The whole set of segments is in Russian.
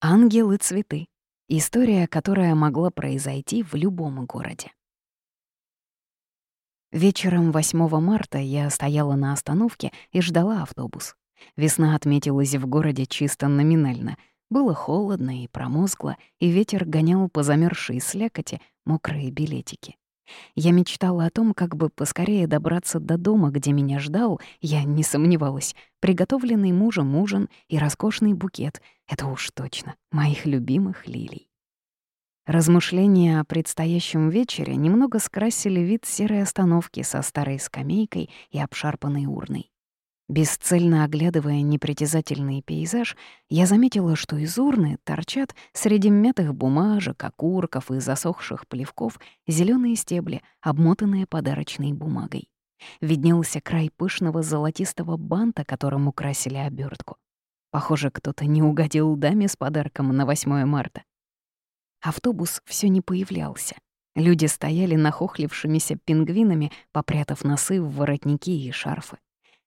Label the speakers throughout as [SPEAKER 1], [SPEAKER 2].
[SPEAKER 1] Ангелы цветы. История, которая могла произойти в любом городе. Вечером 8 марта я стояла на остановке и ждала автобус. Весна отметилась в городе чисто номинально. Было холодно и промозгло, и ветер гонял по замерзшей слякоти мокрые билетики. Я мечтала о том, как бы поскорее добраться до дома, где меня ждал, я не сомневалась, приготовленный мужем ужин и роскошный букет — это уж точно моих любимых лилий. Размышления о предстоящем вечере немного скрасили вид серой остановки со старой скамейкой и обшарпанной урной. Бесцельно оглядывая непритязательный пейзаж, я заметила, что из урны торчат среди мятых бумажек, окурков и засохших плевков зеленые стебли, обмотанные подарочной бумагой. Виднелся край пышного золотистого банта, которым украсили обертку. Похоже, кто-то не угодил даме с подарком на 8 марта. Автобус все не появлялся. Люди стояли нахохлившимися пингвинами, попрятав носы в воротники и шарфы.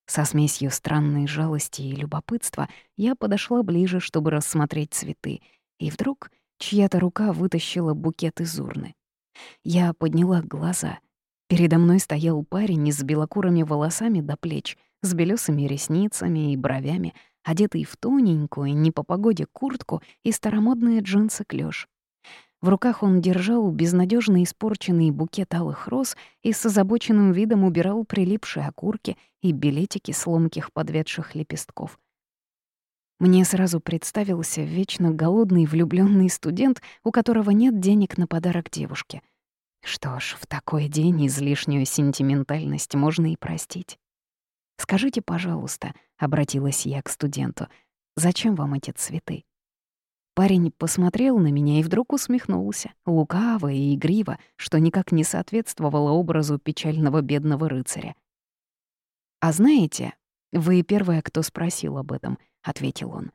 [SPEAKER 1] Со смесью странной жалости и любопытства я подошла ближе, чтобы рассмотреть цветы, и вдруг чья-то рука вытащила букет из урны. Я подняла глаза. Передо мной стоял парень с белокурыми волосами до плеч, с белёсыми ресницами и бровями, одетый в тоненькую, не по погоде куртку и старомодные джинсы клёш. В руках он держал безнадежно испорченный букет алых роз и с озабоченным видом убирал прилипшие окурки и билетики с ломких подведших лепестков. Мне сразу представился вечно голодный влюбленный студент, у которого нет денег на подарок девушке. Что ж, в такой день излишнюю сентиментальность можно и простить. «Скажите, пожалуйста», — обратилась я к студенту, — «зачем вам эти цветы?» Парень посмотрел на меня и вдруг усмехнулся, лукаво и игриво, что никак не соответствовало образу печального бедного рыцаря. «А знаете, вы первая, кто спросил об этом», — ответил он.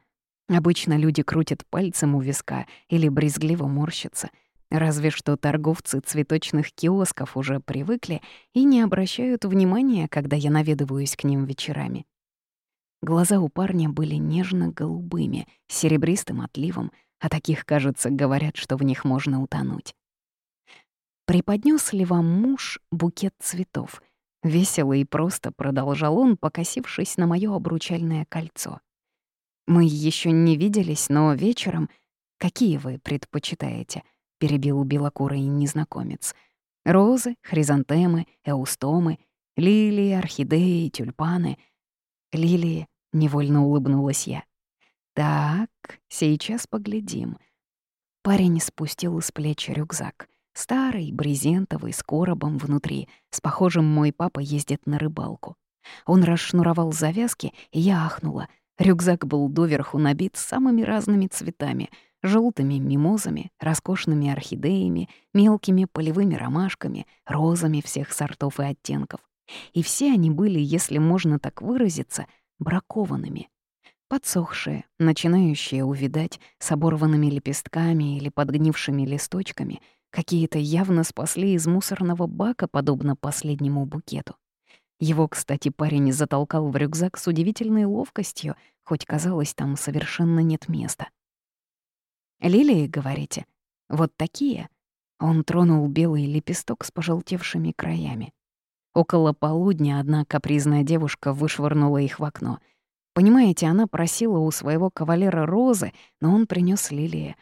[SPEAKER 1] «Обычно люди крутят пальцем у виска или брезгливо морщатся. Разве что торговцы цветочных киосков уже привыкли и не обращают внимания, когда я наведываюсь к ним вечерами. Глаза у парня были нежно-голубыми, серебристым отливом, а таких, кажется, говорят, что в них можно утонуть. «Преподнёс ли вам муж букет цветов?» Весело и просто продолжал он, покосившись на моё обручальное кольцо. «Мы ещё не виделись, но вечером... Какие вы предпочитаете?» — перебил белокурый незнакомец. «Розы, хризантемы, эустомы, лилии, орхидеи, тюльпаны — Лилии, невольно улыбнулась я. Так, сейчас поглядим. Парень спустил с плеч рюкзак. Старый, брезентовый, с коробом внутри, с похожим мой папа ездит на рыбалку. Он расшнуровал завязки, и я ахнула. Рюкзак был доверху набит самыми разными цветами — желтыми мимозами, роскошными орхидеями, мелкими полевыми ромашками, розами всех сортов и оттенков. И все они были, если можно так выразиться, бракованными. Подсохшие, начинающие увидать с оборванными лепестками или подгнившими листочками, какие-то явно спасли из мусорного бака, подобно последнему букету. Его, кстати, парень затолкал в рюкзак с удивительной ловкостью, хоть казалось, там совершенно нет места. «Лилии, говорите? Вот такие?» Он тронул белый лепесток с пожелтевшими краями. Около полудня одна капризная девушка вышвырнула их в окно. Понимаете, она просила у своего кавалера розы, но он принес лилии.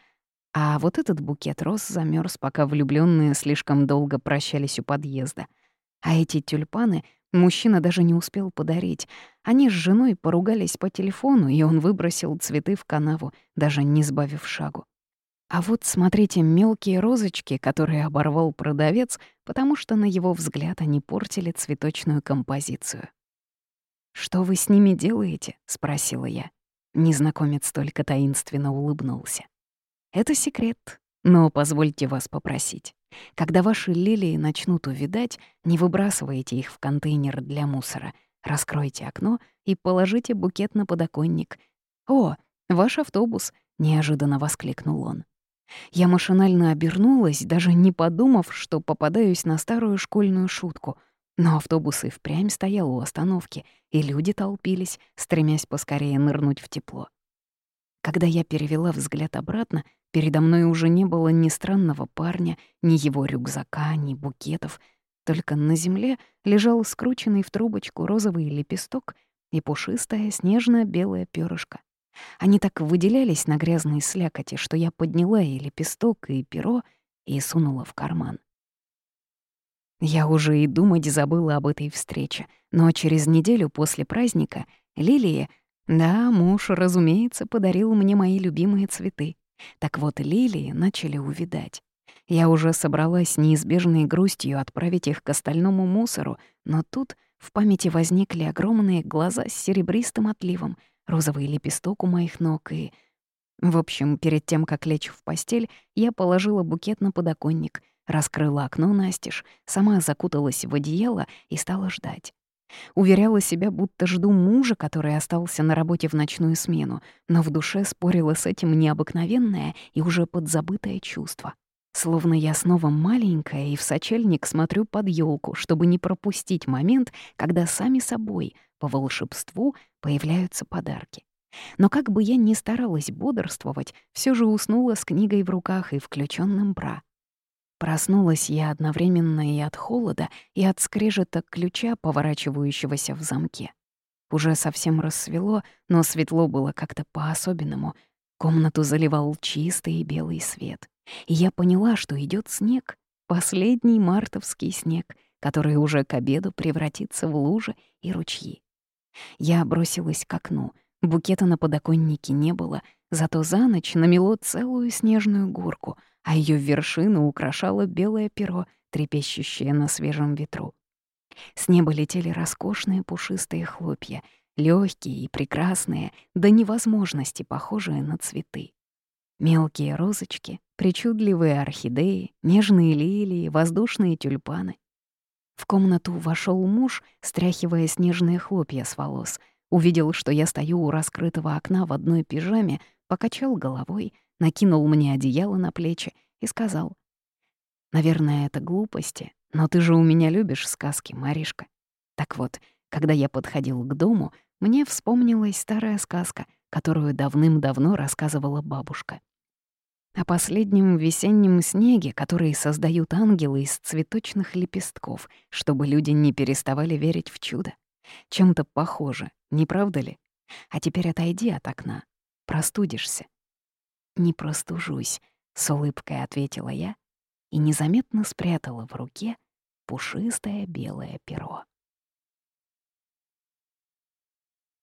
[SPEAKER 1] А вот этот букет роз замерз, пока влюбленные слишком долго прощались у подъезда. А эти тюльпаны мужчина даже не успел подарить. Они с женой поругались по телефону, и он выбросил цветы в канаву, даже не сбавив шагу. А вот смотрите мелкие розочки, которые оборвал продавец, потому что, на его взгляд, они портили цветочную композицию. «Что вы с ними делаете?» — спросила я. Незнакомец только таинственно улыбнулся. «Это секрет, но позвольте вас попросить. Когда ваши лилии начнут увидать, не выбрасывайте их в контейнер для мусора. Раскройте окно и положите букет на подоконник. «О, ваш автобус!» — неожиданно воскликнул он. Я машинально обернулась, даже не подумав, что попадаюсь на старую школьную шутку. Но автобус и впрямь стоял у остановки, и люди толпились, стремясь поскорее нырнуть в тепло. Когда я перевела взгляд обратно, передо мной уже не было ни странного парня, ни его рюкзака, ни букетов. Только на земле лежал скрученный в трубочку розовый лепесток и пушистая снежно-белая перышко. Они так выделялись на грязной слякоти, что я подняла и лепесток, и перо и сунула в карман. Я уже и думать забыла об этой встрече, но через неделю после праздника Лилии, да, муж, разумеется, подарил мне мои любимые цветы. Так вот, лилии начали увидать. Я уже собралась неизбежной грустью отправить их к остальному мусору, но тут в памяти возникли огромные глаза с серебристым отливом, розовый лепесток у моих ног и... В общем, перед тем, как лечь в постель, я положила букет на подоконник, раскрыла окно настежь, сама закуталась в одеяло и стала ждать. Уверяла себя, будто жду мужа, который остался на работе в ночную смену, но в душе спорила с этим необыкновенное и уже подзабытое чувство. Словно я снова маленькая и в сочельник смотрю под елку, чтобы не пропустить момент, когда сами собой, по волшебству, появляются подарки. Но как бы я ни старалась бодрствовать, все же уснула с книгой в руках и включенным бра. Проснулась я одновременно и от холода, и от скрежета ключа, поворачивающегося в замке. Уже совсем рассвело, но светло было как-то по-особенному. Комнату заливал чистый белый свет. И я поняла, что идет снег, последний мартовский снег, который уже к обеду превратится в лужи и ручьи. Я бросилась к окну. Букета на подоконнике не было, зато за ночь намело целую снежную горку, а ее вершину украшало белое перо, трепещущее на свежем ветру. С неба летели роскошные пушистые хлопья, легкие и прекрасные, до невозможности похожие на цветы. Мелкие розочки, причудливые орхидеи, нежные лилии, воздушные тюльпаны. В комнату вошел муж, стряхивая снежные хлопья с волос. Увидел, что я стою у раскрытого окна в одной пижаме, покачал головой, накинул мне одеяло на плечи и сказал. «Наверное, это глупости, но ты же у меня любишь сказки, Маришка. Так вот, когда я подходил к дому, мне вспомнилась старая сказка, которую давным-давно рассказывала бабушка. О последнем весеннем снеге, который создают ангелы из цветочных лепестков, чтобы люди не переставали верить в чудо. Чем-то похоже, не правда ли? А теперь отойди от окна. Простудишься. «Не простужусь», — с улыбкой ответила я и незаметно спрятала в руке пушистое белое перо.